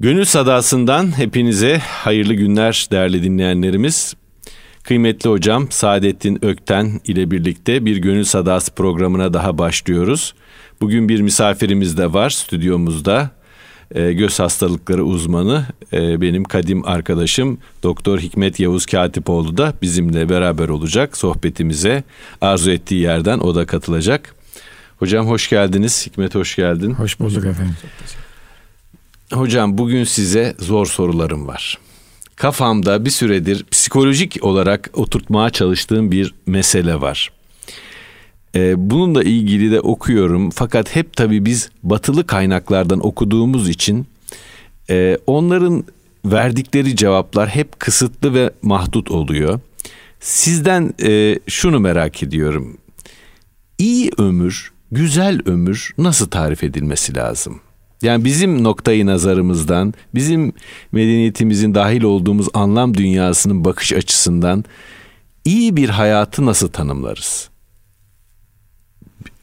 Gönül Sadası'ndan hepinize hayırlı günler değerli dinleyenlerimiz. Kıymetli hocam Saadettin Ökten ile birlikte bir Gönül Sadası programına daha başlıyoruz. Bugün bir misafirimiz de var stüdyomuzda. E, göz hastalıkları uzmanı e, benim kadim arkadaşım Doktor Hikmet Yavuz Katipoğlu da bizimle beraber olacak sohbetimize. Arzu ettiği yerden o da katılacak. Hocam hoş geldiniz. Hikmet hoş geldin. Hoş bulduk efendim. Hocam bugün size zor sorularım var. Kafamda bir süredir psikolojik olarak oturtmaya çalıştığım bir mesele var. Ee, bununla ilgili de okuyorum fakat hep tabii biz batılı kaynaklardan okuduğumuz için e, onların verdikleri cevaplar hep kısıtlı ve mahdut oluyor. Sizden e, şunu merak ediyorum. İyi ömür, güzel ömür nasıl tarif edilmesi lazım? Yani bizim noktayı nazarımızdan, bizim medeniyetimizin dahil olduğumuz anlam dünyasının bakış açısından iyi bir hayatı nasıl tanımlarız?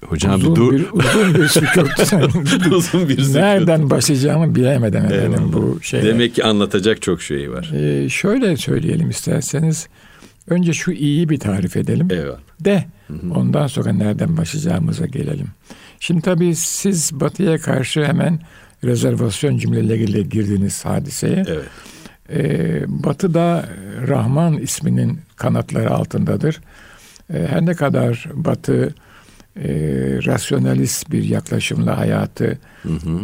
Hocam uzun bir dur. Bir, uzun bir sükut. uzun bir sükut. Nereden başlayacağımı bilemedim efendim bu şey. Demek ki anlatacak çok şey var. Ee, şöyle söyleyelim isterseniz. Önce şu iyi bir tarif edelim. Evet. De ondan sonra nereden başlayacağımıza gelelim. Şimdi tabii siz batıya karşı hemen rezervasyon cümleleriyle girdiniz hadiseye. Evet. Ee, batı da Rahman isminin kanatları altındadır. Ee, her ne kadar Batı e, rasyonalist bir yaklaşımla hayatı hı hı.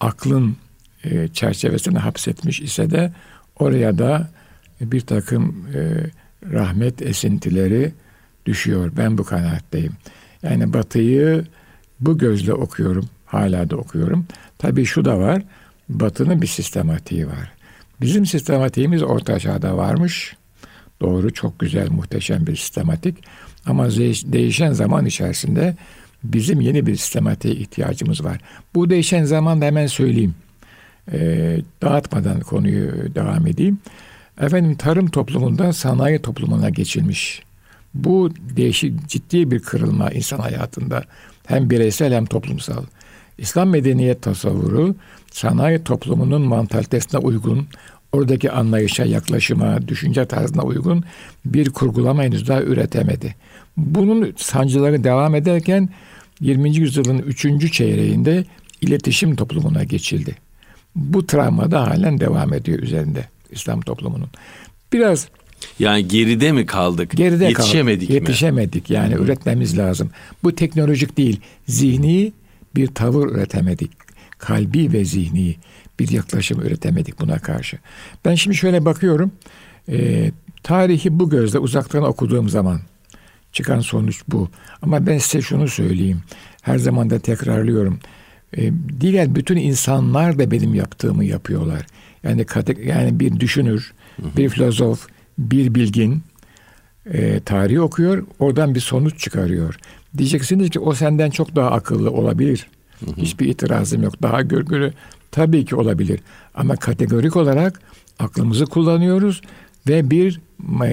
aklın e, çerçevesine hapsetmiş ise de oraya da bir takım e, rahmet esintileri düşüyor. Ben bu kanaatteyim. Yani Batı'yı bu gözle okuyorum. Hala da okuyorum. Tabii şu da var. Batı'nın bir sistematiği var. Bizim sistematiğimiz orta çağda varmış. Doğru, çok güzel, muhteşem bir sistematik. Ama değişen zaman içerisinde bizim yeni bir sistematiğe ihtiyacımız var. Bu değişen zaman da hemen söyleyeyim. E, dağıtmadan konuyu devam edeyim. Efendim tarım toplumundan sanayi toplumuna geçilmiş. Bu değişik ciddi bir kırılma insan hayatında hem bireysel hem toplumsal. İslam medeniyet tasavvuru sanayi toplumunun mantalitesine uygun, oradaki anlayışa, yaklaşıma, düşünce tarzına uygun bir kurgulama henüz daha üretemedi. Bunun sancıları devam ederken 20. yüzyılın 3. çeyreğinde iletişim toplumuna geçildi. Bu travma da halen devam ediyor üzerinde İslam toplumunun. Biraz yani geride mi kaldık? Geride Yetişemedik kaldık. mi? Yetişemedik. Yani Hı-hı. üretmemiz lazım. Bu teknolojik değil. Zihni bir tavır üretemedik. Kalbi ve zihni bir yaklaşım üretemedik buna karşı. Ben şimdi şöyle bakıyorum. E, tarihi bu gözle uzaktan okuduğum zaman çıkan sonuç bu. Ama ben size şunu söyleyeyim. Her zaman da tekrarlıyorum. E, diğer bütün insanlar da benim yaptığımı yapıyorlar. Yani yani bir düşünür, bir filozof, bir bilgin e, tarihi okuyor, oradan bir sonuç çıkarıyor. Diyeceksiniz ki o senden çok daha akıllı olabilir. Hı hı. Hiçbir itirazım yok. Daha görgülü tabii ki olabilir. Ama kategorik olarak aklımızı kullanıyoruz ve bir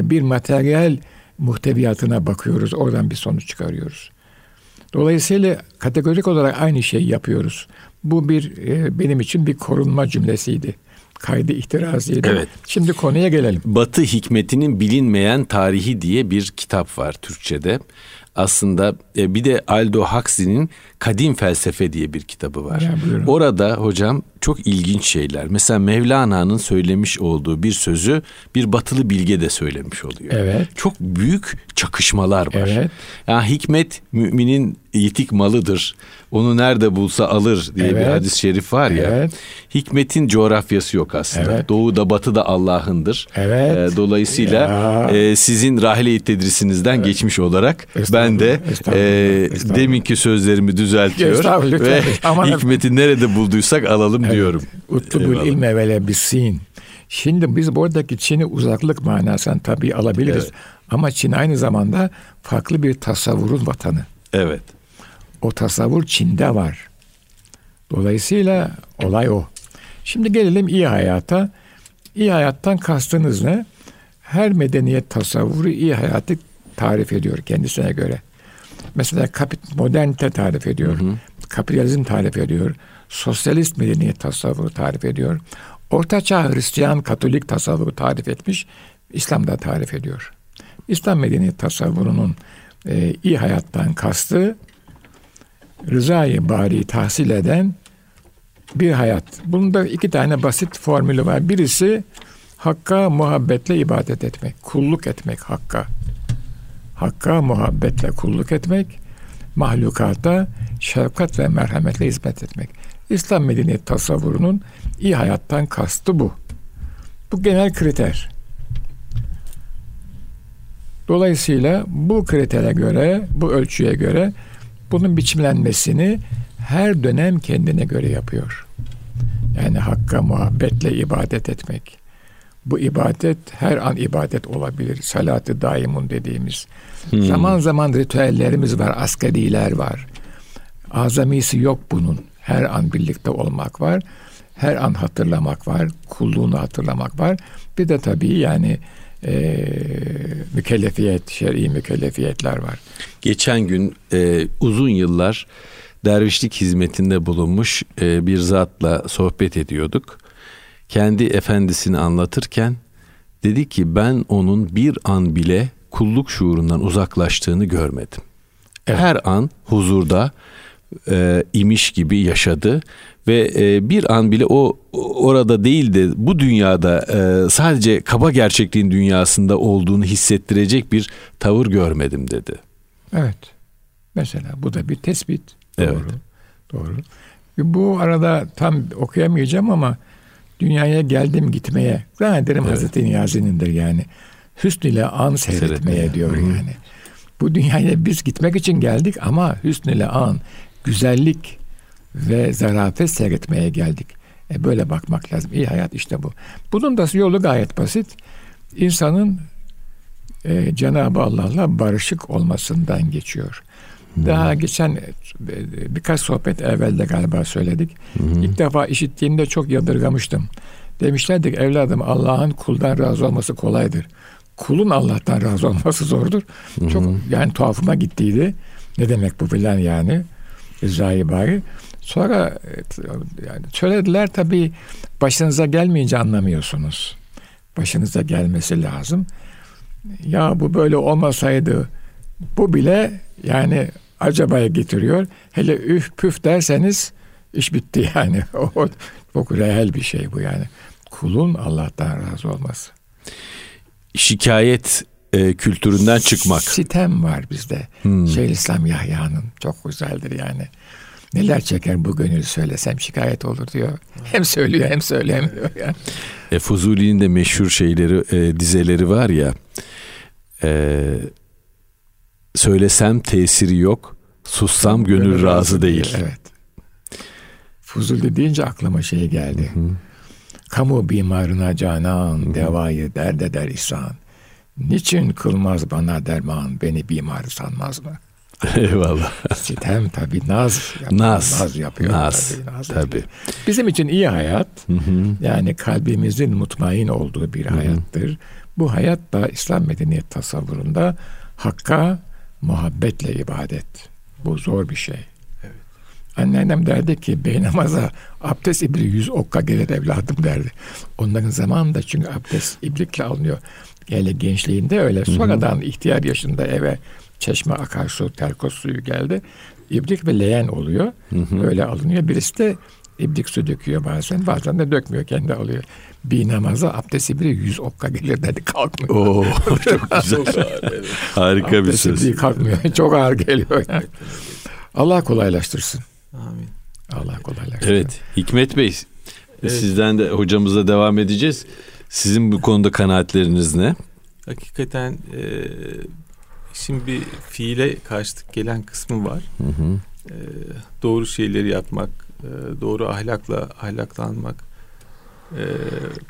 bir materyal muhteviyatına bakıyoruz. Oradan bir sonuç çıkarıyoruz. Dolayısıyla kategorik olarak aynı şeyi yapıyoruz. Bu bir e, benim için bir korunma cümlesiydi kaydı ihtiraziydi. Evet. Şimdi konuya gelelim. Batı hikmetinin bilinmeyen tarihi diye bir kitap var Türkçe'de. Aslında e, bir de Aldo Huxley'nin Kadim Felsefe diye bir kitabı var. Ya, Orada hocam çok ilginç şeyler. Mesela Mevlana'nın söylemiş olduğu bir sözü bir batılı bilge de söylemiş oluyor. Evet. Çok büyük çakışmalar var. Evet. Yani hikmet müminin yitik malıdır. Onu nerede bulsa alır diye evet. bir hadis-i şerif var ya. Evet. Hikmetin coğrafyası yok aslında. Evet. Doğuda batıda Allah'ındır. Evet. E, dolayısıyla e, sizin rahile tedrisinizden evet. geçmiş olarak ben de e, deminki sözlerimi düzeltiyor ve hikmeti nerede bulduysak alalım evet. diyorum. Utlubul ilme ve lebisin. Şimdi biz buradaki Çin'i uzaklık manasından tabii alabiliriz. Evet. Ama Çin aynı zamanda farklı bir tasavvurun vatanı. Evet. O tasavvur Çin'de var. Dolayısıyla olay o. Şimdi gelelim iyi hayata. İyi hayattan kastınız ne? Her medeniyet tasavvuru iyi hayatı tarif ediyor kendisine göre. Mesela kapit modernite tarif ediyor. Hı hı. Kapitalizm tarif ediyor. Sosyalist medeniyet tasavvuru tarif ediyor. Ortaçağ Hristiyan Katolik tasavvuru tarif etmiş, İslam da tarif ediyor. İslam medeniyet tasavvurunun e, iyi hayattan kastı rızayı bari tahsil eden bir hayat. Bunda iki tane basit formülü var. Birisi Hakka muhabbetle ibadet etmek, kulluk etmek Hakka. Hakka muhabbetle kulluk etmek, mahlukata şefkat ve merhametle hizmet etmek. İslam medeniyet tasavvurunun iyi hayattan kastı bu. Bu genel kriter. Dolayısıyla bu kritere göre, bu ölçüye göre bunun biçimlenmesini her dönem kendine göre yapıyor. Yani hakka muhabbetle ibadet etmek. Bu ibadet her an ibadet olabilir. Salatı daimun dediğimiz. Hmm. Zaman zaman ritüellerimiz var, askeriler var. Azamisi yok bunun. Her an birlikte olmak var. Her an hatırlamak var. Kulluğunu hatırlamak var. Bir de tabii yani e, mükellefiyet, şer'i mükellefiyetler var. Geçen gün e, uzun yıllar dervişlik hizmetinde bulunmuş e, bir zatla sohbet ediyorduk. Kendi efendisini anlatırken dedi ki ben onun bir an bile kulluk şuurundan uzaklaştığını görmedim. Evet. Her an huzurda e, imiş gibi yaşadı ve e, bir an bile o orada değil de bu dünyada e, sadece kaba gerçekliğin dünyasında olduğunu hissettirecek bir tavır görmedim dedi. Evet. Mesela bu da bir tespit. Doğru. Evet. Doğru. Bu arada tam okuyamayacağım ama dünyaya geldim gitmeye. Zannederim evet. Hazreti Niyazi'nindir yani. Hüsn ile an seyretmeye, seyretmeye. diyor Hı-hı. yani. Bu dünyaya biz gitmek için geldik ama hüsn ile an, güzellik ve zarafet seyretmeye geldik. E böyle bakmak lazım. İyi hayat işte bu. Bunun da yolu gayet basit. İnsanın e, Cenab-ı Allah'la barışık olmasından geçiyor. Daha geçen e, birkaç sohbet evvelde galiba söyledik. Hmm. İlk defa işittiğimde çok yadırgamıştım. Demişlerdi ki evladım Allah'ın kuldan razı olması kolaydır. Kulun Allah'tan razı olması zordur. Hmm. Çok yani tuhafıma gittiydi. Ne demek bu filan yani. Rızayı bari. Sonra yani söylediler tabii başınıza gelmeyince anlamıyorsunuz. Başınıza gelmesi lazım. Ya bu böyle olmasaydı bu bile yani acabaya getiriyor. Hele üf püf derseniz iş bitti yani. O çok reel bir şey bu yani. Kulun Allah'tan razı olması. Şikayet e, kültüründen çıkmak. Sitem var bizde. Hmm. Şeyhülislam Yahya'nın çok güzeldir yani. Neler çeker bu gönül söylesem şikayet olur diyor. Hem söylüyor hem söylemiyor yani. E, Fuzuli'nin de meşhur şeyleri, e, dizeleri var ya. E, söylesem tesiri yok, sussam gönül, gönül razı, razı değil. Evet. Fuzuli deyince aklıma şey geldi. Hı. Kamu bimarına canan, devayı dert eder ihsan. Niçin kılmaz bana derman, beni bimar sanmaz mı? Eyvallah. Sitem tabi naz yapıyor. Naz. Naz yapıyor. Naz. Tabii. Naz tabii. Bizim için iyi hayat hı hı. yani kalbimizin mutmain olduğu bir hı hı. hayattır. Bu hayat da İslam medeniyet tasavvurunda hakka muhabbetle ibadet. Bu zor bir şey. Evet. Anneannem derdi ki bey namaza abdest ibri yüz okka gelir evladım derdi. Onların zamanında çünkü abdest iblikle alınıyor. Yani gençliğinde öyle. Sonradan ihtiyar yaşında eve çeşme akarsu, terkos suyu geldi. İbrik ve leğen oluyor. Hı hı. Öyle alınıyor. Birisi de ibrik su döküyor bazen. Bazen de dökmüyor. Kendi alıyor. Bir namaza abdesti biri yüz okka gelir dedi kalkmıyor. Oo, çok güzel. Harika bir söz. Abdesti kalkmıyor. çok ağır geliyor. Yani. Allah kolaylaştırsın. Amin. Allah kolaylaştırsın. Evet. Hikmet Bey evet. sizden de hocamıza devam edeceğiz. Sizin bu konuda kanaatleriniz ne? Hakikaten e, işin bir fiile karşılık gelen kısmı var. Hı hı. E, doğru şeyleri yapmak, e, doğru ahlakla ahlaklanmak, e,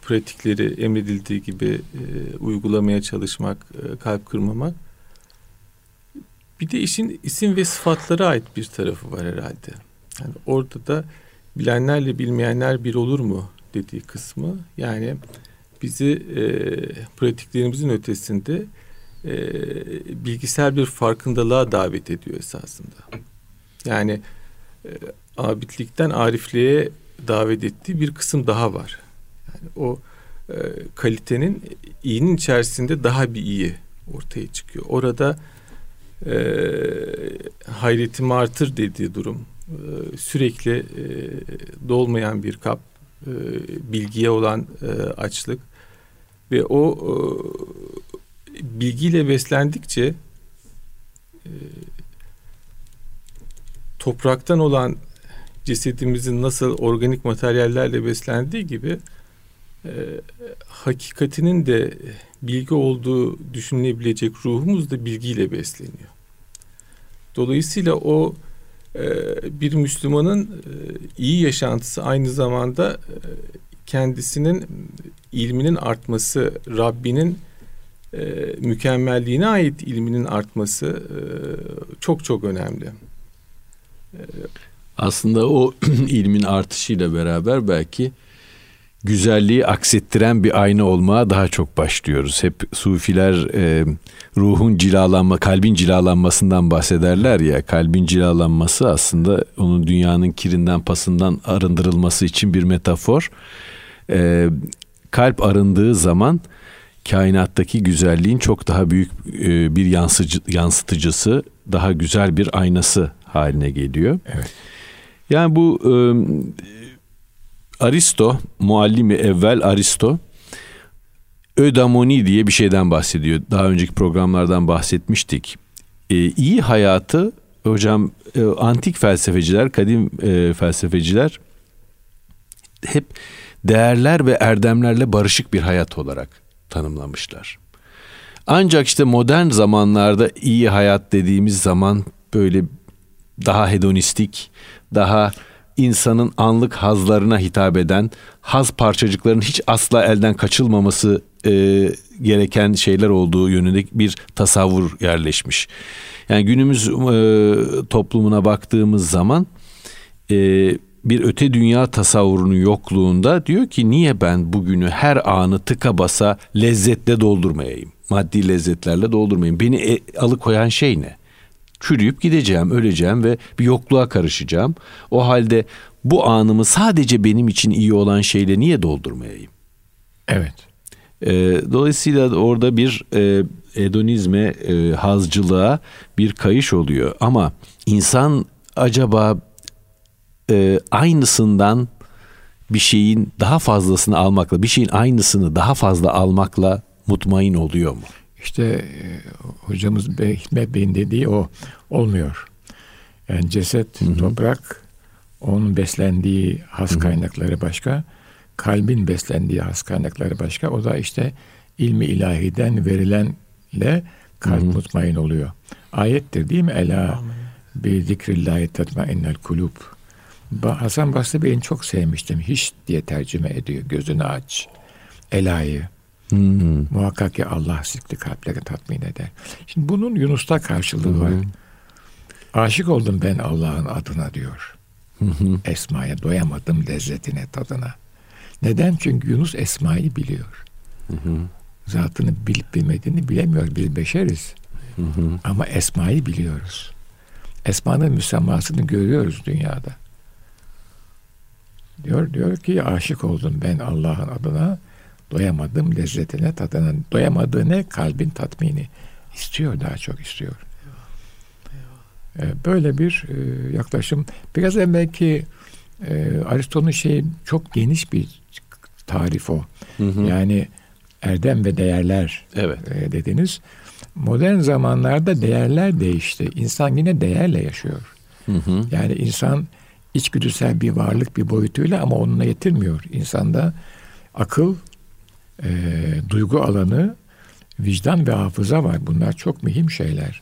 pratikleri emredildiği gibi e, uygulamaya çalışmak, e, kalp kırmamak. Bir de işin isim ve sıfatlara ait bir tarafı var herhalde. Yani orada da bilenlerle bilmeyenler bir olur mu dediği kısmı. Yani bizi e, pratiklerimizin ötesinde e, bilgisel bir farkındalığa davet ediyor esasında. Yani e, abidlikten arifliğe davet ettiği bir kısım daha var. O e, kalitenin iyinin içerisinde daha bir iyi ortaya çıkıyor. Orada e, hayretimi artır dediği durum e, sürekli e, dolmayan bir kap e, bilgiye olan e, açlık ve o e, bilgiyle beslendikçe e, topraktan olan cesedimizin nasıl organik materyallerle beslendiği gibi e, hakikatinin de bilgi olduğu düşünülebilecek ruhumuz da bilgiyle besleniyor. Dolayısıyla o e, bir Müslümanın e, iyi yaşantısı aynı zamanda e, kendisinin ilminin artması, Rabbinin e, mükemmelliğine ait ilminin artması çok çok önemli. Aslında o ilmin artışıyla beraber belki güzelliği aksettiren bir ayna olmaya daha çok başlıyoruz. Hep sufiler e, ruhun cilalanma, kalbin cilalanmasından bahsederler ya. Kalbin cilalanması aslında onun dünyanın kirinden, pasından arındırılması için bir metafor. E, kalp arındığı zaman kainattaki güzelliğin çok daha büyük e, bir yansıcı, yansıtıcısı, daha güzel bir aynası haline geliyor. Evet. Yani bu e, Aristo, muallimi evvel Aristo ödamoni diye bir şeyden bahsediyor. Daha önceki programlardan bahsetmiştik. E, iyi hayatı hocam e, antik felsefeciler, kadim e, felsefeciler hep değerler ve erdemlerle barışık bir hayat olarak tanımlamışlar. Ancak işte modern zamanlarda iyi hayat dediğimiz zaman böyle daha hedonistik, daha insanın anlık hazlarına hitap eden haz parçacıklarının hiç asla elden kaçılmaması e, gereken şeyler olduğu yönünde bir tasavvur yerleşmiş. Yani günümüz e, toplumuna baktığımız zaman e, bir öte dünya tasavvurunun yokluğunda diyor ki niye ben bugünü her anı tıka basa lezzetle doldurmayayım? Maddi lezzetlerle doldurmayayım. Beni e, alıkoyan şey ne? Çürüyüp gideceğim, öleceğim ve bir yokluğa karışacağım. O halde bu anımı sadece benim için iyi olan şeyle niye doldurmayayım? Evet. E, dolayısıyla orada bir e, hedonizme, e, hazcılığa bir kayış oluyor. Ama insan acaba e, aynısından bir şeyin daha fazlasını almakla, bir şeyin aynısını daha fazla almakla mutmain oluyor mu? İşte e, hocamız Bey, Hikmet Bey'in dediği o olmuyor. Yani ceset, Hı-hı. toprak, onun beslendiği has kaynakları başka, kalbin beslendiği has kaynakları başka. O da işte ilmi ilahiden verilenle kalp Hı-hı. mutmain oluyor. Ayettir değil mi? Ela bi zikrillahi tatmainnel kulub. Hasan Basri Bey'in çok sevmiştim. Hiç diye tercüme ediyor. Gözünü aç. Ela'yı. Hmm. Muhakkak ki Allah zikri kalpleri tatmin eder. Şimdi bunun Yunus'ta karşılığı hmm. var. Aşık oldum ben Allah'ın adına diyor. Hmm. Esma'ya doyamadım lezzetine, tadına. Neden? Çünkü Yunus Esma'yı biliyor. Hmm. Zatını bilip bilmediğini bilemiyor. Biz beşeriz. Hmm. Ama Esma'yı biliyoruz. Esma'nın müsemmasını görüyoruz dünyada. Diyor diyor ki aşık oldum ben Allah'ın adına doyamadım lezzetine, tadına. Doyamadığı ne? Kalbin tatmini. istiyor, daha çok istiyor. Ee, böyle bir e, yaklaşım. Biraz evvelki e, Aristo'nun şeyi çok geniş bir tarif o. Hı hı. Yani erdem ve değerler evet. E, dediniz. Modern zamanlarda değerler değişti. İnsan yine değerle yaşıyor. Hı hı. Yani insan içgüdüsel bir varlık bir boyutuyla ama onunla yetirmiyor. İnsanda akıl, e, duygu alanı, vicdan ve hafıza var. Bunlar çok mühim şeyler.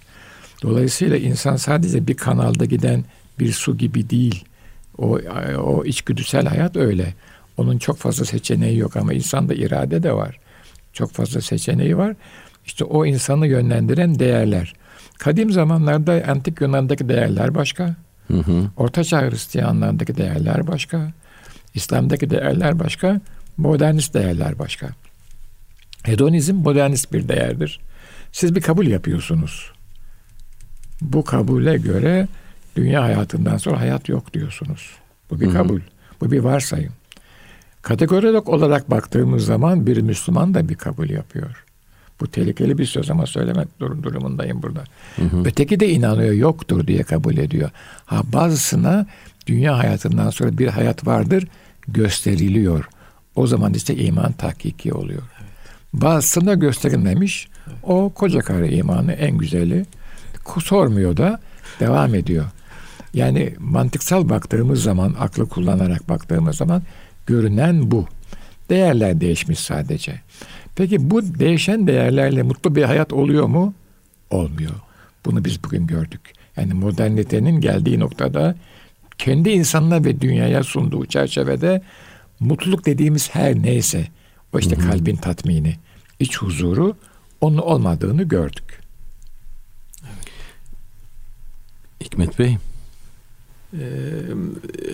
Dolayısıyla insan sadece bir kanalda giden bir su gibi değil. O, o içgüdüsel hayat öyle. Onun çok fazla seçeneği yok ama insanda irade de var. Çok fazla seçeneği var. İşte o insanı yönlendiren değerler. Kadim zamanlarda antik Yunan'daki değerler başka. Hı hı. Orta Çağ Hristiyanlarındaki değerler başka. İslam'daki değerler başka. Modernist değerler başka. Hedonizm modernist bir değerdir. Siz bir kabul yapıyorsunuz. Bu kabule göre dünya hayatından sonra hayat yok diyorsunuz. Bu bir kabul. Bu bir varsayım. Kategorik olarak baktığımız zaman bir Müslüman da bir kabul yapıyor. Bu tehlikeli bir söz ama söylemek durum durumundayım burada. Hı hı. Öteki de inanıyor yoktur diye kabul ediyor. Ha bazısına dünya hayatından sonra bir hayat vardır gösteriliyor. O zaman işte iman tahkiki oluyor. Bazısına gösterilmemiş. O koca karı imanı en güzeli. Sormuyor da devam ediyor. Yani mantıksal baktığımız zaman, aklı kullanarak baktığımız zaman görünen bu. Değerler değişmiş sadece. Peki bu değişen değerlerle mutlu bir hayat oluyor mu? Olmuyor. Bunu biz bugün gördük. Yani modernitenin geldiği noktada kendi insanına ve dünyaya sunduğu çerçevede mutluluk dediğimiz her neyse o işte Hı-hı. kalbin tatmini, iç huzuru onun olmadığını gördük. Hikmet Bey. Ee,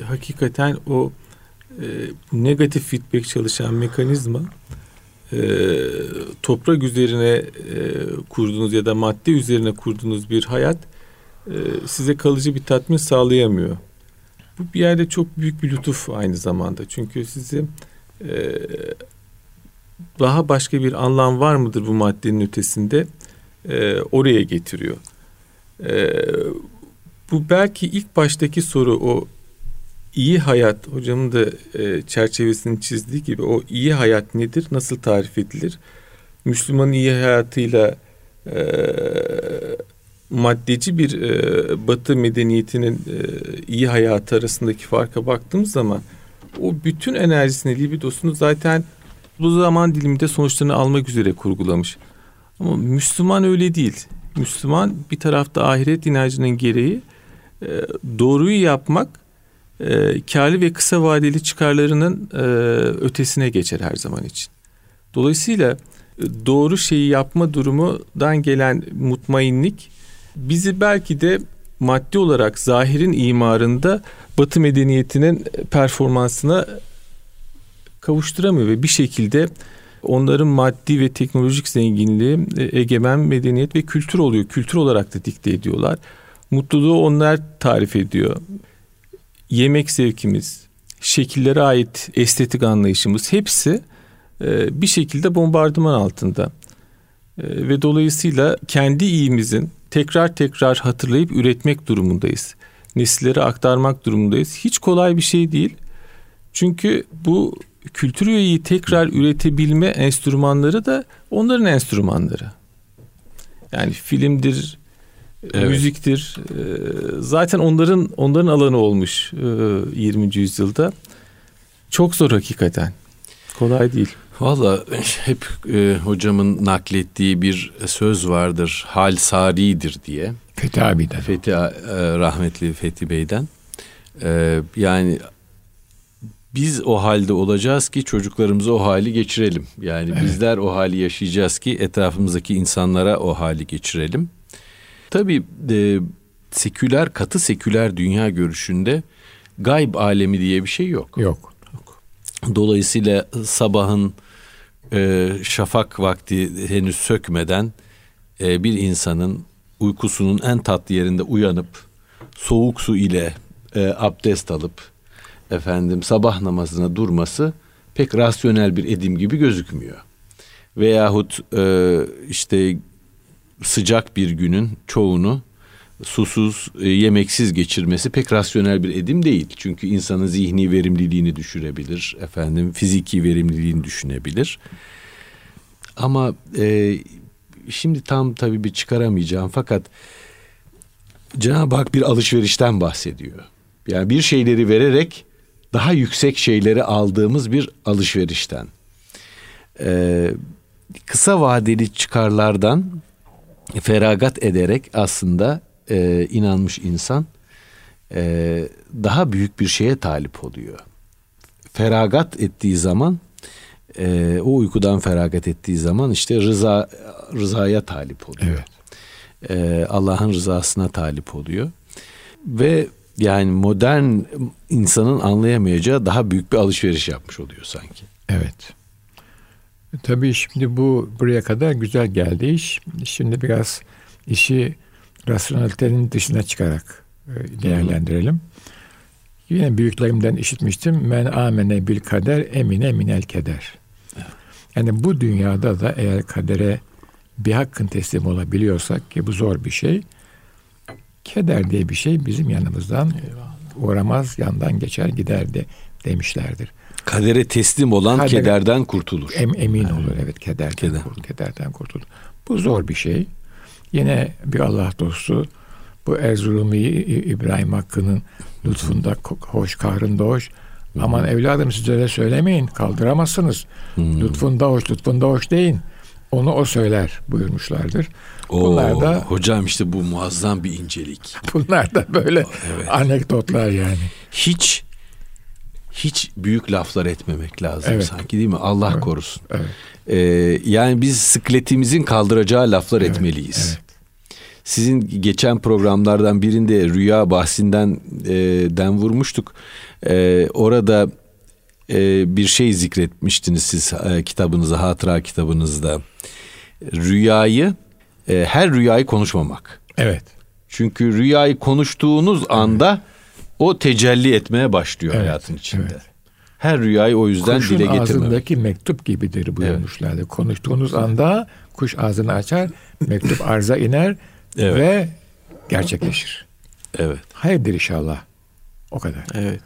hakikaten o e, negatif feedback çalışan mekanizma e, toprak üzerine e, kurduğunuz ya da madde üzerine kurduğunuz bir hayat e, size kalıcı bir tatmin sağlayamıyor. Bu bir yerde çok büyük bir lütuf aynı zamanda. Çünkü sizi e, daha başka bir anlam var mıdır bu maddenin ötesinde e, oraya getiriyor. E, bu belki ilk baştaki soru o iyi hayat hocamın da e, çerçevesini çizdiği gibi o iyi hayat nedir? Nasıl tarif edilir? Müslümanın iyi hayatıyla e, maddeci bir e, Batı medeniyetinin e, iyi hayatı arasındaki farka baktığımız zaman o bütün enerjisini, libidosunu zaten bu zaman diliminde sonuçlarını almak üzere kurgulamış. Ama Müslüman öyle değil. Müslüman bir tarafta ahiret inancının gereği e, doğruyu yapmak e, karlı ve kısa vadeli çıkarlarının e, ötesine geçer her zaman için. Dolayısıyla e, doğru şeyi yapma durumundan gelen mutmainlik bizi belki de maddi olarak zahirin imarında Batı medeniyetinin performansına kavuşturamıyor ve bir şekilde onların maddi ve teknolojik zenginliği e, egemen medeniyet ve kültür oluyor. Kültür olarak da dikte ediyorlar. Mutluluğu onlar tarif ediyor. Yemek zevkimiz, şekillere ait estetik anlayışımız hepsi e, bir şekilde bombardıman altında. E, ve dolayısıyla kendi iyimizin tekrar tekrar hatırlayıp üretmek durumundayız. Nesillere aktarmak durumundayız. Hiç kolay bir şey değil. Çünkü bu kültür üyeyi tekrar üretebilme enstrümanları da onların enstrümanları. Yani filmdir, evet. müziktir. Ee, zaten onların onların alanı olmuş 20. E, yüzyılda. Çok zor hakikaten. Kolay değil. Valla hep e, hocamın naklettiği bir söz vardır. Hal saridir diye. Fethi abiden. Fethi e, rahmetli Fethi Bey'den. E, yani biz o halde olacağız ki çocuklarımıza o hali geçirelim. Yani evet. bizler o hali yaşayacağız ki etrafımızdaki insanlara o hali geçirelim. Tabii e, seküler, katı seküler dünya görüşünde gayb alemi diye bir şey yok. Yok. Dolayısıyla sabahın e, şafak vakti henüz sökmeden e, bir insanın uykusunun en tatlı yerinde uyanıp soğuk su ile e, abdest alıp efendim sabah namazına durması pek rasyonel bir edim gibi gözükmüyor. Veyahut e, işte sıcak bir günün çoğunu susuz, e, yemeksiz geçirmesi pek rasyonel bir edim değil. Çünkü insanın zihni verimliliğini düşürebilir, efendim fiziki verimliliğini düşünebilir. Ama e, şimdi tam tabii bir çıkaramayacağım fakat Cenab-ı Hak bir alışverişten bahsediyor. Yani bir şeyleri vererek daha yüksek şeyleri aldığımız bir alışverişten. Ee, kısa vadeli çıkarlardan feragat ederek aslında e, inanmış insan e, daha büyük bir şeye talip oluyor. Feragat ettiği zaman e, o uykudan feragat ettiği zaman işte rıza rızaya talip oluyor. Evet. E, Allah'ın rızasına talip oluyor. Ve yani modern insanın anlayamayacağı daha büyük bir alışveriş yapmış oluyor sanki. Evet. Tabii şimdi bu buraya kadar güzel geldi iş. Şimdi biraz işi rasyonelitenin dışına çıkarak e, değerlendirelim. Yine büyüklerimden işitmiştim. Men amene bil kader emine minel keder. Yani bu dünyada da eğer kadere bir hakkın teslim olabiliyorsak ki bu zor bir şey. Keder diye bir şey bizim yanımızdan Eyvallah. uğramaz, yandan geçer gider de demişlerdir. Kadere teslim olan Kadere, kederden kurtulur. Em, emin evet. olur evet kederden, Keder. kurtulur, kederden kurtulur. Bu zor bir şey. Yine bir Allah dostu bu Erzurumlu İbrahim Hakkı'nın lütfunda hoş kahrında hoş. Aman evladım siz öyle söylemeyin kaldıramazsınız. Hmm. Lütfunda hoş lütfunda hoş deyin. Onu o söyler buyurmuşlardır. Oo, bunlar da hocam işte bu muazzam bir incelik. Bunlar da böyle evet. anekdotlar yani. Hiç hiç büyük laflar etmemek lazım evet. sanki değil mi? Allah evet. korusun. Evet. Ee, yani biz sıkletimizin kaldıracağı laflar evet. etmeliyiz. Evet. Sizin geçen programlardan birinde rüya bahsinden e, den vurmuştuk. E, orada e, bir şey zikretmiştiniz siz e, kitabınızda, hatıra kitabınızda. Rüyayı, e, her rüyayı konuşmamak. Evet. Çünkü rüyayı konuştuğunuz evet. anda o tecelli etmeye başlıyor evet, hayatın içinde. Evet. Her rüyayı o yüzden Kuşun dile getirmemek. ağzındaki mektup gibidir buyurmuşlardı. Evet. Konuştuğunuz anda kuş ağzını açar, mektup arza iner evet. ve gerçekleşir. Evet. Hayırdır inşallah. O kadar. Evet.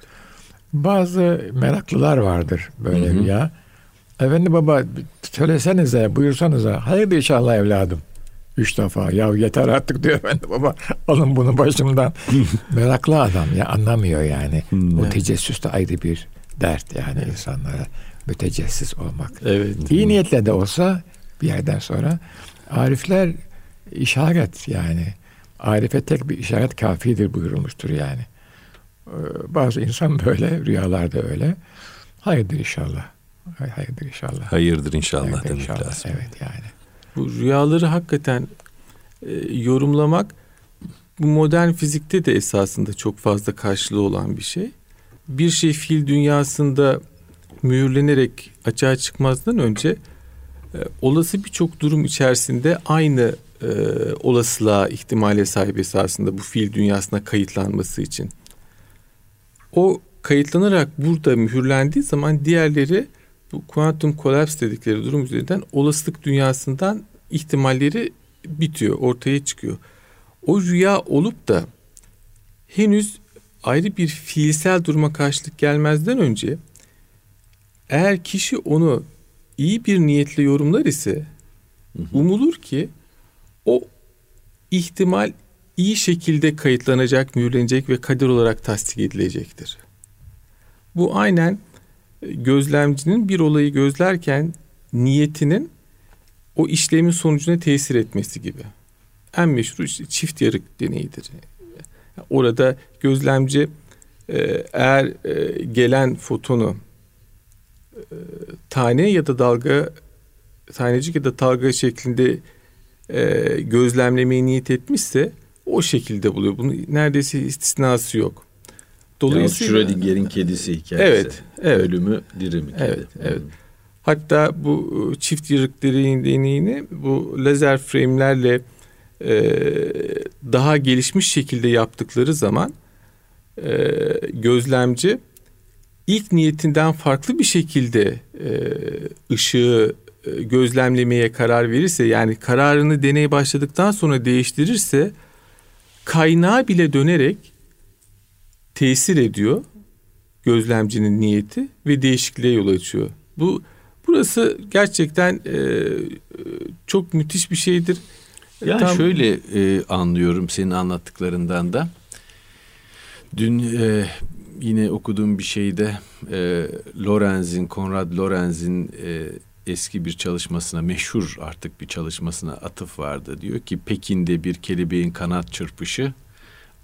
Bazı meraklılar vardır böyle Hı-hı. rüya. Efendi baba söylesenize, buyursanıza. Hayırdır inşallah evladım. Üç defa. Ya yeter artık diyor efendi baba. Alın bunu başımdan. Meraklı adam ya anlamıyor yani. Hmm, o tecessüs de ayrı bir dert yani evet. insanlara. Mütecessis olmak. Evet. İyi niyetle de olsa bir yerden sonra arifler işaret yani. Arife tek bir işaret kafidir buyurulmuştur yani. Ee, bazı insan böyle, rüyalarda öyle. Hayırdır inşallah. Hayırdır inşallah. Hayırdır inşallah Hayırdır demek inşallah. lazım. Evet yani. Bu rüyaları hakikaten e, yorumlamak bu modern fizikte de esasında çok fazla karşılığı olan bir şey. Bir şey fiil dünyasında mühürlenerek açığa çıkmazdan önce e, olası birçok durum içerisinde aynı e, olasılığa, ihtimale sahip esasında bu fiil dünyasına kayıtlanması için. O kayıtlanarak burada mühürlendiği zaman diğerleri bu kuantum kolaps dedikleri durum üzerinden olasılık dünyasından ihtimalleri bitiyor, ortaya çıkıyor. O rüya olup da henüz ayrı bir fiilsel duruma karşılık gelmezden önce eğer kişi onu iyi bir niyetle yorumlar ise umulur ki o ihtimal iyi şekilde kayıtlanacak, mühürlenecek ve kader olarak tasdik edilecektir. Bu aynen e, gözlemcinin bir olayı gözlerken niyetinin o işlemin sonucuna tesir etmesi gibi. En meşhur işte çift yarık deneyidir. Orada gözlemci e, eğer e, gelen fotonu tane ya da dalga tanecik ya da dalga şeklinde gözlemlemeyi niyet etmişse o şekilde buluyor. Bunun neredeyse istisnası yok. Dolayısıyla Schrödinger'in kedisi hikayesi. Evet, evet. Ölümü dirimi kedi. Evet, evet. Hatta bu e, çift yırık deneyini bu lazer frame'lerle e, daha gelişmiş şekilde yaptıkları zaman e, gözlemci ilk niyetinden farklı bir şekilde e, ışığı e, gözlemlemeye karar verirse yani kararını deney başladıktan sonra değiştirirse kaynağa bile dönerek tesir ediyor gözlemcinin niyeti ve değişikliğe yol açıyor. Bu burası gerçekten e, çok müthiş bir şeydir. Yani Tam... şöyle e, anlıyorum senin anlattıklarından da. Dün e, yine okuduğum bir şeyde e, Lorenz'in, Konrad Lorenz'in e, eski bir çalışmasına, meşhur artık bir çalışmasına atıf vardı. Diyor ki Pekin'de bir kelebeğin kanat çırpışı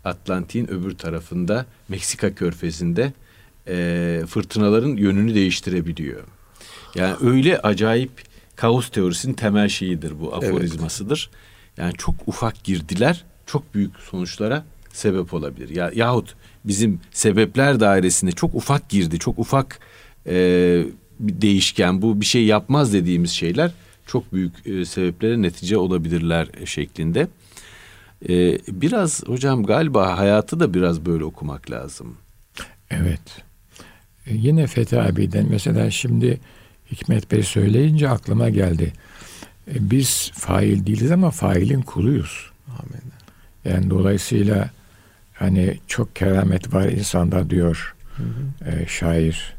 Atlantik'in öbür tarafında Meksika körfezinde e, fırtınaların yönünü değiştirebiliyor. Yani öyle acayip kaos teorisinin temel şeyidir bu aforizmasıdır. Evet. Yani çok ufak girdiler çok büyük sonuçlara sebep olabilir. Ya yahut bizim sebepler dairesinde çok ufak girdi, çok ufak e, bir değişken bu bir şey yapmaz dediğimiz şeyler çok büyük e, sebeplere netice olabilirler şeklinde. E, biraz hocam galiba hayatı da biraz böyle okumak lazım. Evet. E, yine Fethi abiden mesela şimdi Hikmet Bey söyleyince aklıma geldi. E, biz fail değiliz ama failin kuluyuz. Amin. Yani dolayısıyla hani çok keramet var insanda diyor hı hı. E, şair.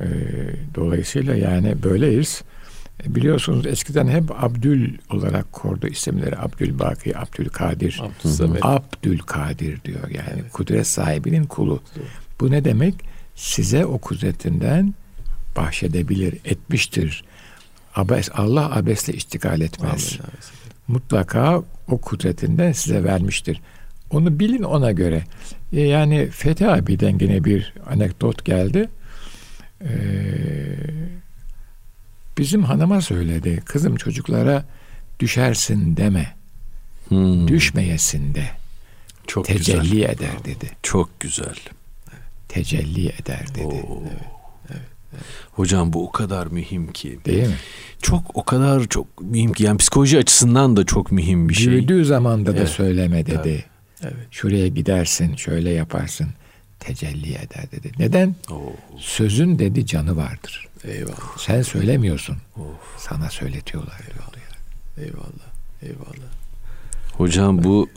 E, dolayısıyla yani böyleyiz. E, biliyorsunuz eskiden hep Abdül olarak kordu isimleri. Abdülbaki, Abdülkadir. Abdülkadir diyor yani. Evet. Kudret sahibinin kulu. Evet. Bu ne demek? Size o kudretinden bahşedebilir, etmiştir. Abes, Allah abesle iştigal etmez. Amin. Mutlaka o kudretinden size vermiştir. Onu bilin ona göre. E, yani Fethi abiden yine bir anekdot geldi. Ee, bizim hanıma söyledi. Kızım çocuklara düşersin deme. Hmm. Düşmeyesin de. Çok Tecelli güzel. eder dedi. Çok güzel. Tecelli eder dedi. Oo. Evet. Hocam bu o kadar mühim ki. Değil mi? Çok o kadar çok mühim ki. Yani psikoloji açısından da çok mühim bir şey. Büyüdüğü zamanda evet. da söyleme dedi. Evet. evet. Şuraya gidersin, şöyle yaparsın. Tecelli eder dedi. Neden? Oo. Sözün dedi canı vardır. Eyvallah. Sen söylemiyorsun. Of. Sana söyletiyorlar yani. Eyvallah. Eyvallah. Hocam bu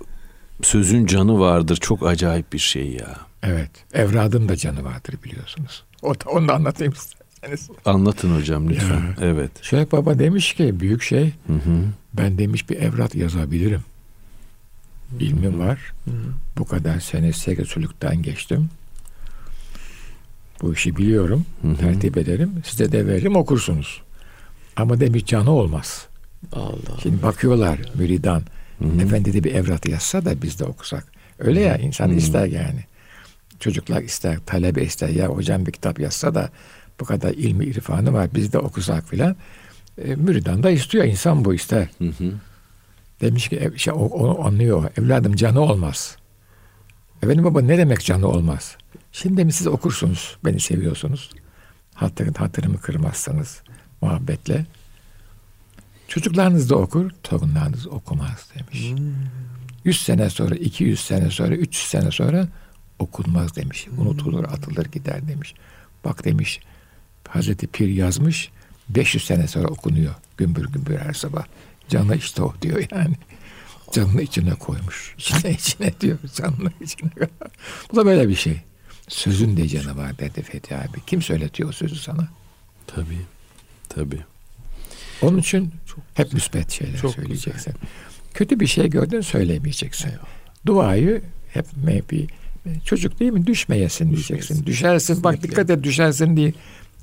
sözün canı vardır. Çok acayip bir şey ya. Evet. Evradın da canı vardır biliyorsunuz. O da, onu da anlatayım isterseniz. Anlatın hocam lütfen. Ya. Evet. Şeyh Baba demiş ki büyük şey hı hı. ben demiş bir evrat yazabilirim. İlmim var. Hı hı. Bu kadar sene sekretörlükten geçtim. Bu işi biliyorum. Hı hı. Tertip ederim. Size de veririm okursunuz. Ama demiş canı olmaz. Allah. Şimdi bakıyorlar müridan. Hı hı. Efendi de bir evrat yazsa da biz de okusak. Öyle ya insan hı hı. ister yani. Çocuklar ister, talebe ister. Ya hocam bir kitap yazsa da bu kadar ilmi irfanı var biz de okusak filan. E, müridan da istiyor. insan bu ister. Hı hı. Demiş ki o, onu anlıyor. Evladım canı olmaz. Efendim baba ne demek canı olmaz? Şimdi mi siz okursunuz. Beni seviyorsunuz. Hatırın, hatırımı kırmazsanız muhabbetle. Çocuklarınız da okur, torunlarınız okumaz demiş. Hmm. 100 sene sonra, 200 sene sonra, 300 sene sonra okunmaz demiş. Unutulur, atılır gider demiş. Bak demiş Hazreti Pir yazmış 500 sene sonra okunuyor gümbür gümbür her sabah. Canı işte o diyor yani. Canını içine koymuş. İçine içine diyor canını içine. Bu da böyle bir şey. Sözün de canı var dedi Fethi abi. Kim söyletiyor o sözü sana? Tabii. Tabii. Onun için çok hep müspet şeyler çok söyleyeceksin. Güzel. Kötü bir şey gördün söylemeyeceksin. Eyvallah. Duayı hep maybe Çocuk değil mi? Düşmeyesin diyeceksin. Düşersin. Bak dikkat et düşersin diye.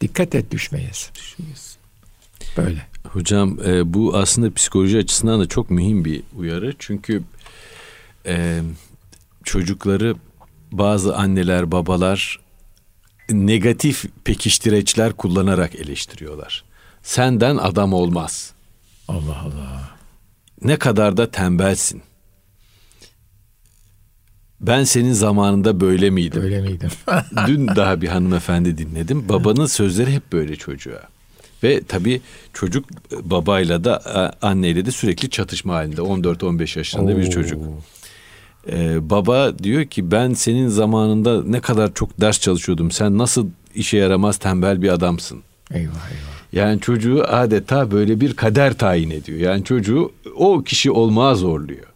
Dikkat et düşmeyesin. Düşmeyesin. Böyle. Hocam e, bu aslında psikoloji açısından da çok mühim bir uyarı. Çünkü e, çocukları bazı anneler, babalar negatif pekiştireçler kullanarak eleştiriyorlar. Senden adam olmaz. Allah Allah. Ne kadar da tembelsin. Ben senin zamanında böyle miydim? Böyle miydim? Dün daha bir hanımefendi dinledim. Babanın sözleri hep böyle çocuğa. Ve tabii çocuk babayla da anneyle de sürekli çatışma halinde. 14-15 yaşında Oo. bir çocuk. Ee, baba diyor ki ben senin zamanında ne kadar çok ders çalışıyordum. Sen nasıl işe yaramaz tembel bir adamsın. Eyvah eyvah. Yani çocuğu adeta böyle bir kader tayin ediyor. Yani çocuğu o kişi olmaya zorluyor.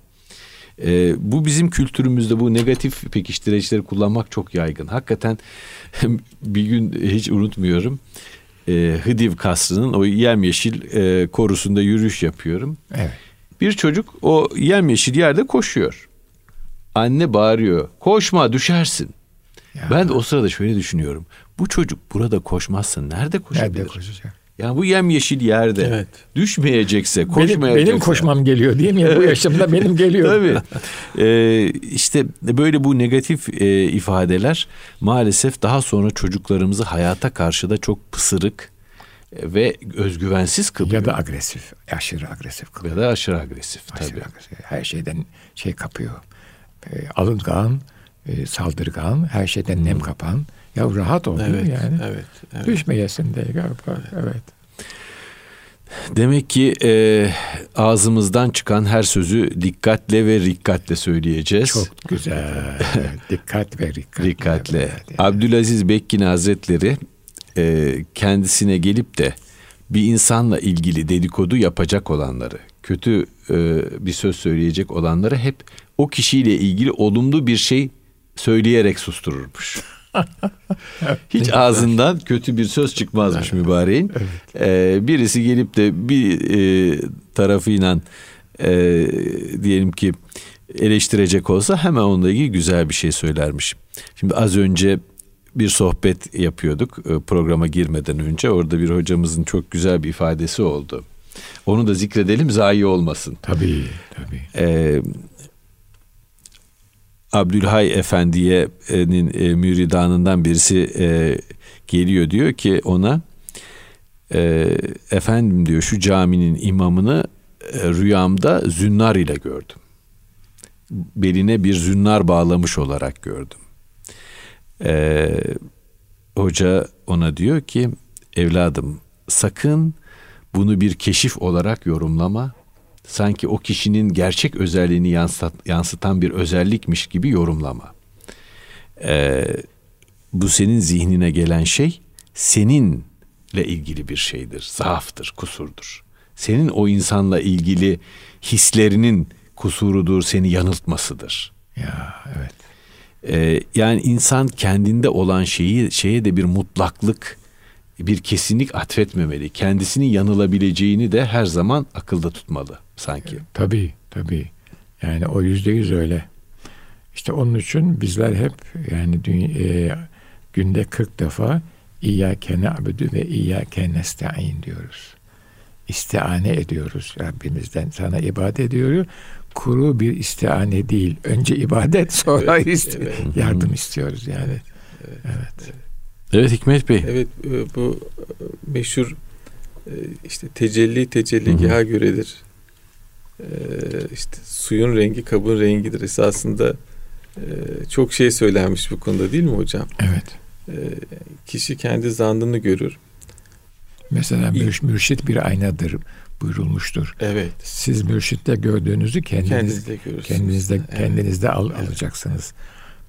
E, bu bizim kültürümüzde bu negatif pekiştiricileri kullanmak çok yaygın. Hakikaten bir gün hiç unutmuyorum. E, Hıdiv Kasrı'nın o yemyeşil e, korusunda yürüyüş yapıyorum. Evet. Bir çocuk o yemyeşil yerde koşuyor. Anne bağırıyor. Koşma düşersin. Ya. Ben de o sırada şöyle düşünüyorum. Bu çocuk burada koşmazsa nerede koşabilir? Nerede koşacak? Yani bu yemyeşil yerde evet. düşmeyecekse, koşmayacaksa. Benim, benim koşmam geliyor değil mi? Bu yaşımda benim geliyor. Tabii. Ee, işte böyle bu negatif e, ifadeler maalesef daha sonra çocuklarımızı hayata karşı da çok pısırık ve özgüvensiz kılıyor. Ya da agresif, aşırı agresif kılıyor. Ya da aşırı agresif aşırı tabii. Agresif. Her şeyden şey kapıyor. E, alıngan, e, saldırgan, her şeyden hmm. nem kapan ya rahat ol evet, yani. Evet, evet. Düşmeyesin diye galiba. Evet. evet. Demek ki e, ağzımızdan çıkan her sözü dikkatle ve rikkatle söyleyeceğiz. Çok güzel. Dikkat ve rikkatle. Rikkatle. Evet. Abdülaziz Bekkin Hazretleri e, kendisine gelip de bir insanla ilgili dedikodu yapacak olanları, kötü e, bir söz söyleyecek olanları hep o kişiyle ilgili olumlu bir şey söyleyerek sustururmuş. Hiç ağzından kötü bir söz çıkmazmış mübareğin. Evet. Ee, birisi gelip de bir e, tarafıyla e, diyelim ki eleştirecek olsa hemen onunla ilgili güzel bir şey söylermiş. Şimdi az önce bir sohbet yapıyorduk e, programa girmeden önce. Orada bir hocamızın çok güzel bir ifadesi oldu. Onu da zikredelim zayi olmasın. Tabii, tabii. Ee, Abdülhay Efendiye'nin e, müridanından birisi e, geliyor diyor ki ona e, efendim diyor şu caminin imamını e, rüyamda zünnar ile gördüm. Beline bir zünnar bağlamış olarak gördüm. E, hoca ona diyor ki evladım sakın bunu bir keşif olarak yorumlama sanki o kişinin gerçek özelliğini yansıtan, yansıtan bir özellikmiş gibi yorumlama. Ee, bu senin zihnine gelen şey seninle ilgili bir şeydir, zaaftır, kusurdur. Senin o insanla ilgili hislerinin kusurudur, seni yanıltmasıdır. Ya evet. Ee, yani insan kendinde olan şeyi şeye de bir mutlaklık, bir kesinlik atfetmemeli. Kendisinin yanılabileceğini de her zaman akılda tutmalı sanki. E, tabii tabii. Yani o yüzde yüz öyle. İşte onun için bizler hep yani dünya, e, günde 40 defa İyyâke na'budu ve İyyâke nesta'in diyoruz. İstiane ediyoruz Rabbimizden. Sana ibadet ediyoruz. Kuru bir istiane değil. Önce ibadet sonra evet, ist- evet. yardım istiyoruz yani. Evet. Evet. evet. Hikmet Bey. Evet e, bu e, meşhur işte tecelli tecelligaha göredir ee, işte suyun rengi kabın rengidir esasında e, çok şey söylenmiş bu konuda değil mi hocam? Evet. Ee, kişi kendi zandını görür. Mesela mürş, mürşit bir aynadır buyurulmuştur. Evet. Siz mürşitte gördüğünüzü kendiniz, kendinizde, kendinizde, evet. kendinizde al, evet. alacaksınız.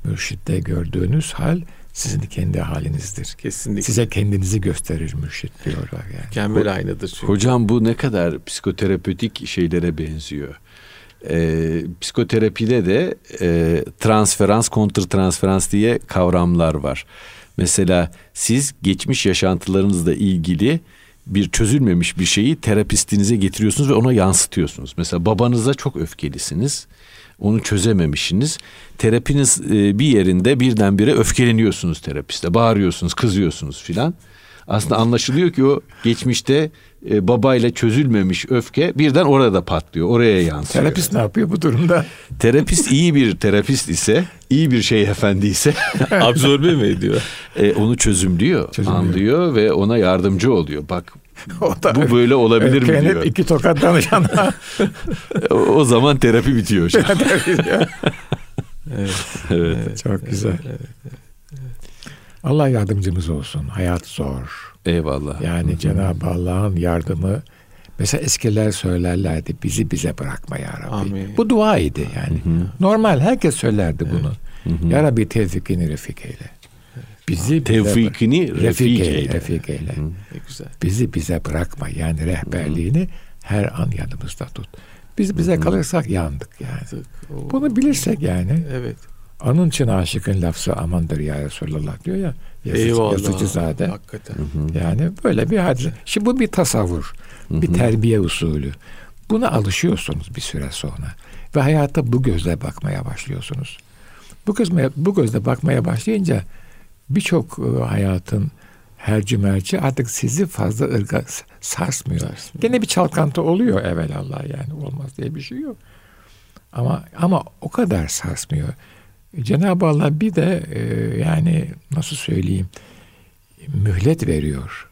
Mürşitte gördüğünüz hal sizin kendi halinizdir. Kesinlikle. Size kendinizi gösterir mürşit diyorlar yani. Mükemmel aynadır çünkü. Hocam bu ne kadar psikoterapötik şeylere benziyor. Ee, psikoterapide de e, transferans, kontrtransferans diye kavramlar var. Mesela siz geçmiş yaşantılarınızla ilgili bir çözülmemiş bir şeyi terapistinize getiriyorsunuz ve ona yansıtıyorsunuz. Mesela babanıza çok öfkelisiniz onu çözememişsiniz. Terapiniz e, bir yerinde birdenbire öfkeleniyorsunuz terapiste. Bağırıyorsunuz, kızıyorsunuz filan. Aslında anlaşılıyor ki o geçmişte e, babayla çözülmemiş öfke birden orada patlıyor. Oraya yansıyor. Terapist ne yapıyor bu durumda? Terapist iyi bir terapist ise, iyi bir şey efendi ise absorbe mi ediyor? E, onu çözümlüyor, çözümlüyor, anlıyor ve ona yardımcı oluyor. Bak o da, bu böyle olabilir mi diyor. iki tokat danışana. o, zaman terapi bitiyor hocam. evet, evet. Çok güzel. Evet, evet, Allah yardımcımız olsun. Hayat zor. Eyvallah. Yani Hı-hı. Cenab-ı Allah'ın yardımı Mesela eskiler söylerlerdi bizi bize bırakma ya Rabbi. Amin. Bu dua idi yani. Hı-hı. Normal herkes söylerdi bunu. Hı-hı. Ya Rabbi tevfikini refik eyle. Bizi tevfikini refik eyle. Refik eyle. Hı. Güzel. Bizi bize bırakma yani rehberliğini Hı. her an yanımızda tut. Biz bize Hı. kalırsak yandık yani. Bunu bilirsek yani. Evet. Onun için aşıkın lafzı amandır ya Resulallah diyor ya. Yazıcı, Eyvallah. yazıcı. Hakikaten. Hı-hı. Yani böyle bir hadise. Şimdi bu bir tasavvur. Hı-hı. Bir terbiye usulü. Buna alışıyorsunuz bir süre sonra. Ve hayata bu gözle bakmaya başlıyorsunuz. Bu gözle, bu gözle bakmaya başlayınca birçok e, hayatın her cümerci artık sizi fazla ırga sarsmıyor. sarsmıyor. Gene bir çalkantı oluyor evvelallah yani olmaz diye bir şey yok. Ama ama o kadar sarsmıyor. Cenab-ı Allah bir de e, yani nasıl söyleyeyim mühlet veriyor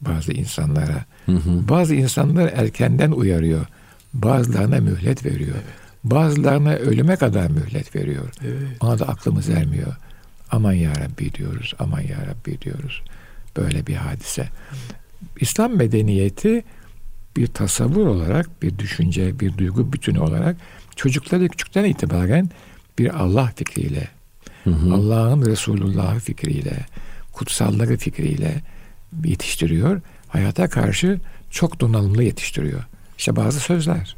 bazı insanlara. Hı hı. Bazı insanlar erkenden uyarıyor. Bazılarına mühlet veriyor. Evet. Bazılarına ölüme kadar mühlet veriyor. Evet. Ona da aklımız ermiyor. Aman ya Rabbi diyoruz, aman ya Rabbi diyoruz. Böyle bir hadise. İslam medeniyeti bir tasavvur olarak, bir düşünce, bir duygu bütünü olarak çocukları küçükten itibaren bir Allah fikriyle, Allah'ın Resulullah fikriyle, kutsalları fikriyle yetiştiriyor. Hayata karşı çok donanımlı yetiştiriyor. İşte bazı sözler.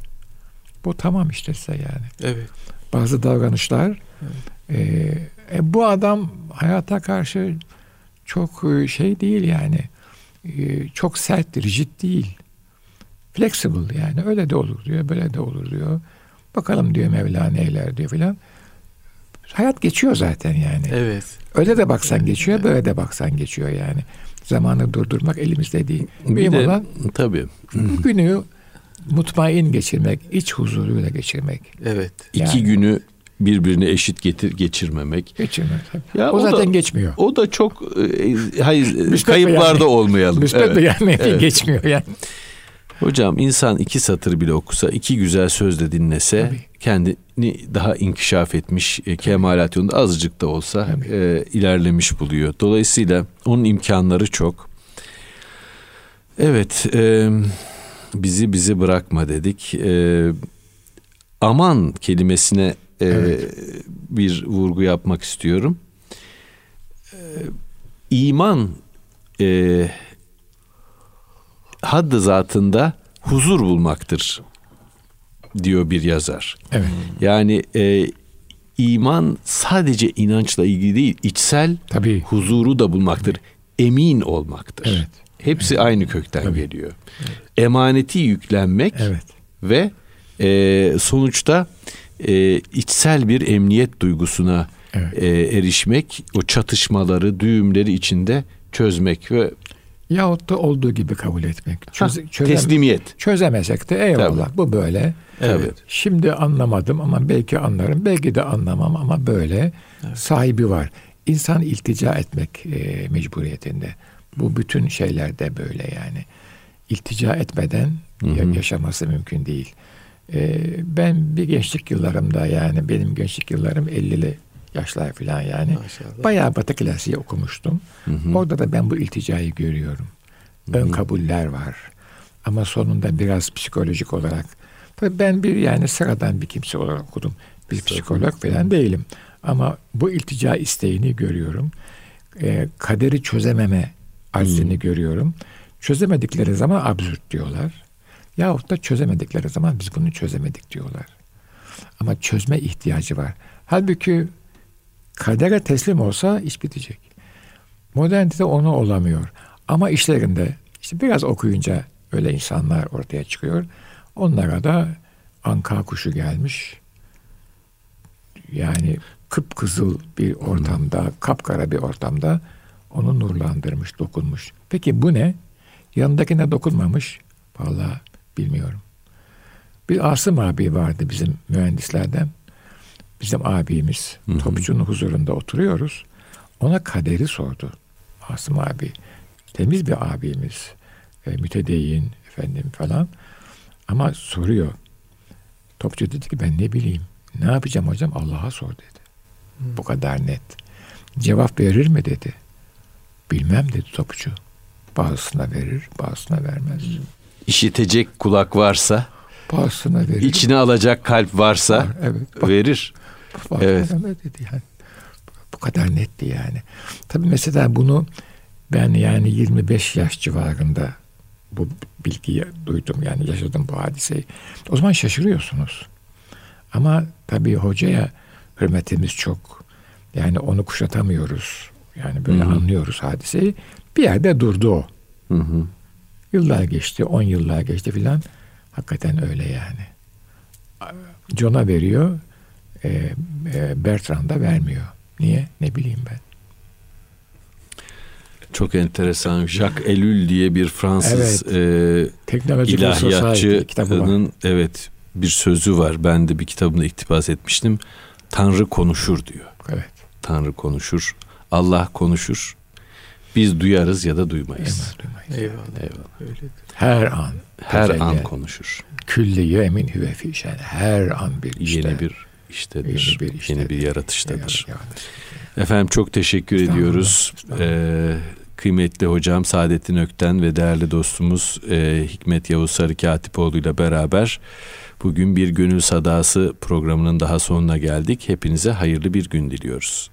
Bu tamam işte size yani. Evet. Bazı davranışlar. Evet. E, e, bu adam hayata karşı çok e, şey değil yani. E, çok sert, rigid değil. Flexible yani. Öyle de olur diyor, böyle de olur diyor. Bakalım diyor Mevla neyler diyor filan. Hayat geçiyor zaten yani. Evet. Öyle de baksan geçiyor, böyle de baksan geçiyor yani. Zamanı durdurmak elimizde değil. Bir de, olan tabii. günü mutmain geçirmek, iç huzuruyla geçirmek. Evet. Yani. İki günü birbirine eşit getir geçirmemek. Geçirmek. Ya o, o zaten da, geçmiyor. O da çok e, hayır kayıplarda yani. olmayalım. Müsbet evet. yani evet. geçmiyor yani. Hocam insan iki satır bile okusa, iki güzel söz de dinlese Tabii. kendini daha inkişaf etmiş, e, kemalat yolunda azıcık da olsa e, ilerlemiş buluyor. Dolayısıyla onun imkanları çok. Evet, e, bizi bizi bırakma dedik. E, aman kelimesine e, evet. bir vurgu yapmak istiyorum. E, iman e, haddı zatında huzur bulmaktır diyor bir yazar. Evet. Yani e, iman sadece inançla ilgili değil, içsel Tabii. huzuru da bulmaktır. Emin olmaktır. Evet. Hepsi evet. aynı kökten Tabii. geliyor. Evet. Emaneti yüklenmek evet. ve e, sonuçta e, içsel bir emniyet duygusuna evet. e, erişmek, o çatışmaları, düğümleri içinde çözmek ve Yahut da olduğu gibi kabul etmek. Çöz, ha, çözem, teslimiyet. Çözemesek de eyvallah Tabii. bu böyle. Evet. Şimdi anlamadım ama belki anlarım. Belki de anlamam ama böyle. Evet. Sahibi var. İnsan iltica etmek e, mecburiyetinde. Bu bütün şeylerde böyle yani. İltica etmeden Hı-hı. yaşaması mümkün değil. E, ben bir gençlik yıllarımda yani benim gençlik yıllarım 50'li yaşlar falan yani. Maşallah. Bayağı Batı klasiği okumuştum. Hı hı. Orada da ben bu ilticayı görüyorum. Hı hı. Ön kabuller var. Ama sonunda biraz psikolojik olarak. Tabii ben bir yani sıradan bir kimse olarak okudum. Bir psikolog falan değilim. Ama bu iltica isteğini görüyorum. Ee, kaderi çözememe aczini görüyorum. Çözemedikleri zaman absürt diyorlar. Yahut da çözemedikleri zaman biz bunu çözemedik diyorlar. Ama çözme ihtiyacı var. Halbuki kadere teslim olsa iş bitecek. Modernite onu olamıyor. Ama işlerinde işte biraz okuyunca öyle insanlar ortaya çıkıyor. Onlara da anka kuşu gelmiş. Yani kıpkızıl bir ortamda, kapkara bir ortamda onu nurlandırmış, dokunmuş. Peki bu ne? Yanındakine dokunmamış. Vallahi bilmiyorum. Bir Asım abi vardı bizim mühendislerden bizim abimiz hı hı. topçunun huzurunda oturuyoruz. Ona kaderi sordu. Asım abi temiz bir abimiz. E, mütedeyyin efendim falan. Ama soruyor. Topçu dedi ki ben ne bileyim. Ne yapacağım hocam? Allah'a sor dedi. Hı. Bu kadar net. Cevap verir mi dedi. Bilmem dedi topçu. Bazısına verir, bazısına vermez. İşitecek kulak varsa, bazısına verir. İçine alacak kalp varsa Var, evet, bak, verir. Bak, evet. dedi yani. Bu kadar netti yani. Tabii mesela bunu ben yani 25 yaş civarında bu bilgiyi duydum yani yaşadım bu hadiseyi. O zaman şaşırıyorsunuz. Ama tabii hocaya hürmetimiz çok. Yani onu kuşatamıyoruz. Yani böyle Hı-hı. anlıyoruz hadiseyi. Bir yerde durdu o. Hı-hı. Yıllar geçti, on yıllar geçti filan. Hakikaten öyle yani. John'a veriyor e, e, Bertrand da vermiyor. Niye? Ne bileyim ben. Çok enteresan. Jacques Ellul diye bir Fransız evet. e, ilahiyatçının evet bir sözü var. Ben de bir kitabımda iktibas etmiştim. Tanrı konuşur diyor. Evet. Tanrı konuşur. Allah konuşur. Biz duyarız ya da duymayız. Eyvallah. Eyvallah. Eyvallah. Öyledir. Her an. Her an konuşur. Külli yemin hüve fişen. Her an bir işte. Yeni bir iştedir. Yeni bir, işte, yeni bir yaratıştadır. Efendim çok teşekkür ediyoruz. Ee, kıymetli hocam Saadettin Ökten ve değerli dostumuz e, Hikmet Yavuz Sarı Katipoğlu ile beraber bugün bir Gönül Sadası programının daha sonuna geldik. Hepinize hayırlı bir gün diliyoruz.